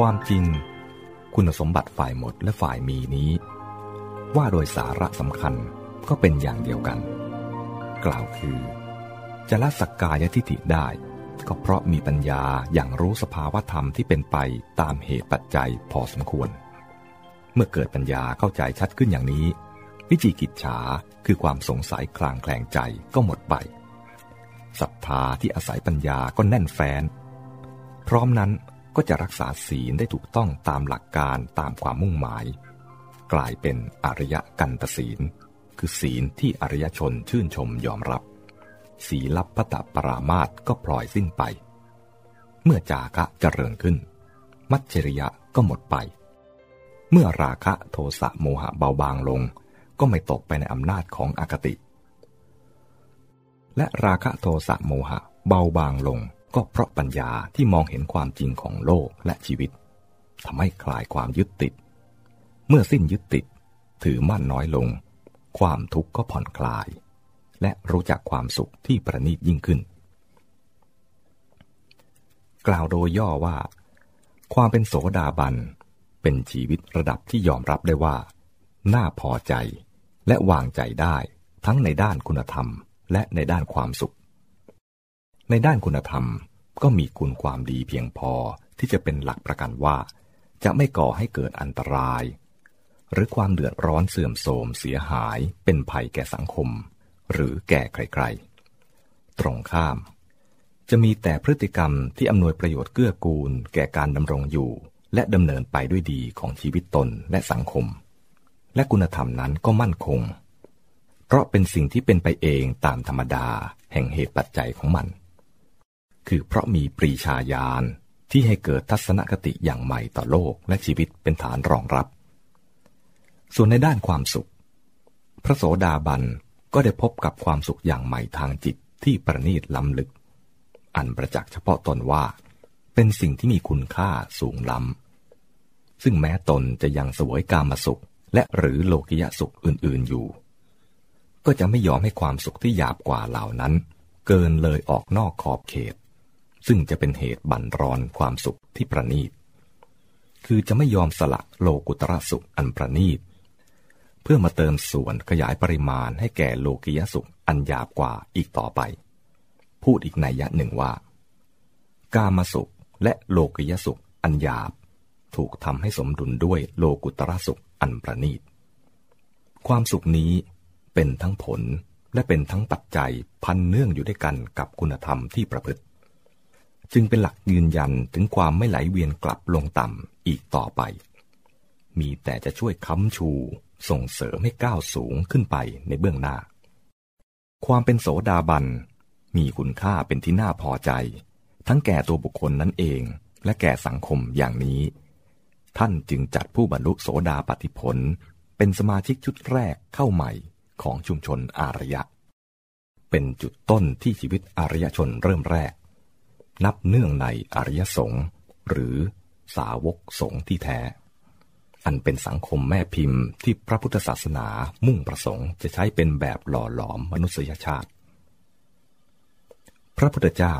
ความจริง คุณสมบัติฝ่ายหมดและฝ่ายมีนี้ ว่าโดยสาระสำคัญก็เป็นอย่างเดียวกัน กล่าวคือ จะละสักกายทิฏฐิได้ ก็เพราะมีปัญญาอย่างรู้สภาวธรรมที่เป็นไปตามเหตุปัจจัยพอสมควร เมื่อเกิดปัญญาเข้าใจชัดขึ้นอย่างนี้ วิจิกิจฉาคือความสงสัยคลางแคลงใจก็หมดไปศรัทธาที่อาศัยปัญญาก็แน่นแฟ้น พร้อมนั้น ก็จะรักษาศีลได้ถูกต้องตามหลักการตามความมุ่งหมาย กลายเป็นอริยกันตศีล คือศีลที่อริยชนชื่นชมยอมรับ ศีลับพตปรามาตก็ปล่อยสิ้นไป เมื่อจาคะเจริญขึ้น มัจฉริยะก็หมดไป เมื่อราคะโทสะโมหะเบาบางลง ก็ไม่ตกไปในอำนาจของอคติ และราคะโทสะโมหะเบาบางลง ก็เพราะปัญญาที่มองเห็นความจริงของโลกและชีวิตทำให้คลายความยึดติด เมื่อสิ้นยึดติด ถือมั่นน้อยลง ความทุกข์ก็ผ่อนคลาย และรู้จักความสุขที่ประณีตยิ่งขึ้น กล่าวโดยย่อว่า ความเป็นโสดาบัน เป็นชีวิตระดับที่ยอมรับได้ว่า น่าพอใจและวางใจได้ทั้งในด้านคุณธรรมและในด้านความสุข ในด้านคุณธรรมก็มีคุณความดีเพียงพอที่จะเป็นหลักประกันว่า จะไม่ก่อให้เกิดอันตราย หรือความเดือดร้อนเสื่อมโทรมเสียหายเป็นภัยแก่สังคม หรือแก่ใครๆ ตรงข้าม จะมีแต่พฤติกรรมที่อำนวยประโยชน์เกื้อกูล แก่การดำรงอยู่ และดำเนินไปด้วยดีของชีวิตตนและสังคม และคุณธรรมนั้นก็มั่นคง เพราะเป็นสิ่งที่เป็นไปเองตามธรรมดาแห่งเหตุปัจจัยของมัน คือเพราะมีปรีชาญาณที่ให้เกิดทัศนคติอย่างใหม่ต่อโลกและชีวิตเป็นฐานรองรับ ส่วนในด้านความสุข พระโสดาบันก็ได้พบกับความสุขอย่างใหม่ทางจิตที่ประณีตล้ำลึก อันประจักษ์เฉพาะตนว่า เป็นสิ่งที่มีคุณค่าสูงล้ำ ซึ่งแม้ตนจะยังสวยกามสุขและหรือโลกิยสุขอื่นๆอยู่ ก็จะไม่ยอมให้ความสุขที่หยาบกว่าเหล่านั้น เกินเลยออกนอกขอบเขต ซึ่งจะเป็นเหตุบั่นรอนความสุขที่ประณีต คือจะไม่ยอมสละโลกุตระสุขอันประณีต เพื่อมาเติมส่วนขยายปริมาณให้แก่โลกิยสุขอันหยาบกว่าอีกต่อไป พูดอีกในยะหนึ่งว่า กามาสุขและโลกิยสุขอันหยาบ ถูกทำให้สมดุลด้วยโลกุตระสุขอันประณีต ความสุขนี้เป็นทั้งผลและเป็นทั้งปัจจัยพันเนื่องอยู่ด้วยกันกับคุณธรรมที่ประพฤติ จึงเป็นหลักยืนยันถึงความไม่ไหลเวียนกลับลงต่ำอีกต่อไป มีแต่จะช่วยค้ำชู ส่งเสริมให้ก้าวสูงขึ้นไปในเบื้องหน้า ความเป็นโสดาบัน มีคุณค่าเป็นที่น่าพอใจ ทั้งแก่ตัวบุคคลนั้นเอง และแก่สังคมอย่างนี้ ท่านจึงจัดผู้บรรลุโสดาปฏิผล เป็นสมาชิกชุดแรกเข้าใหม่ของชุมชนอารยะ เป็นจุดต้นที่ชีวิตอารยชนเริ่มแรก นับเนื่องในอริยสงฆ์หรือสาวกสงฆ์ที่แท้ อันเป็นสังคมแม่พิมพ์ที่พระพุทธศาสนามุ่งประสงค์จะใช้เป็นแบบหล่อหลอมมนุษยชาติ พระพุทธเจ้า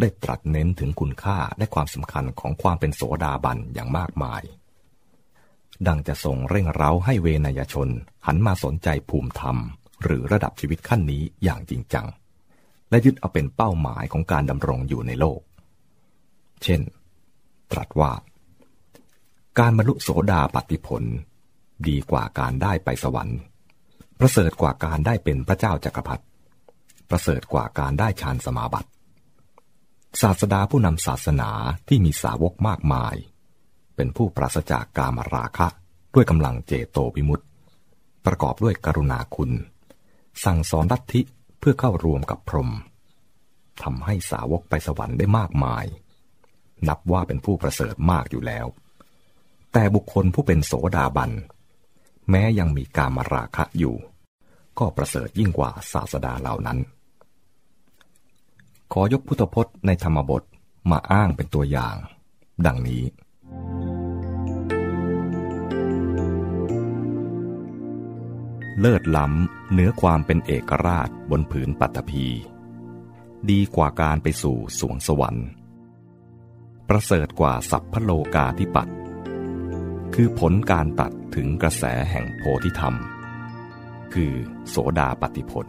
ได้ตรัสเน้นถึงคุณค่าและความสำคัญของความเป็นโสดาบันอย่างมากมาย ดังจะส่งเร่งเร้าให้เวนยชนหันมาสนใจภูมิธรรม หรือระดับชีวิตขั้นนี้อย่างจริงจัง และยึดเอาเป็นเป้าหมายของการดำรงอยู่ในโลก เช่น ตรัสว่า การบรรลุโสดาปฏิผล ดีกว่าการได้ไปสวรรค์ ประเสริฐกว่าการได้เป็นพระเจ้าจักรพรรดิ ประเสริฐกว่าการได้ฌานสมาบัติ ศาสดาผู้นำศาสนาที่มีสาวกมากมาย เป็นผู้ปราศจากกามราคะด้วยกำลังเจโตวิมุตติประกอบด้วยกรุณาคุณ สั่งสอนลัทธิ เพื่อเข้ารวมกับพรหมทำให้สาวกไปสวรรค์ได้มากมาย นับว่าเป็นผู้ประเสริฐมากอยู่แล้ว แต่บุคคลผู้เป็นโสดาบัน แม้ยังมีการมาราคะอยู่ ก็ประเสริฐยิ่งกว่าศาสดาเหล่านั้น ขอยกพุทธพจน์ในธรรมบทมาอ้างเป็นตัวอย่าง ดังนี้ เลิศล้ำเหนือความเป็นเอกราชบนผืนปัตภีดีกว่าการไปสู่สวงสวรรค์ ประเสริฐกว่าสัพพโลกาธิปัตคือผลการตัดถึงกระแสแห่งโพธิธรรม คือโสดาปฏิผล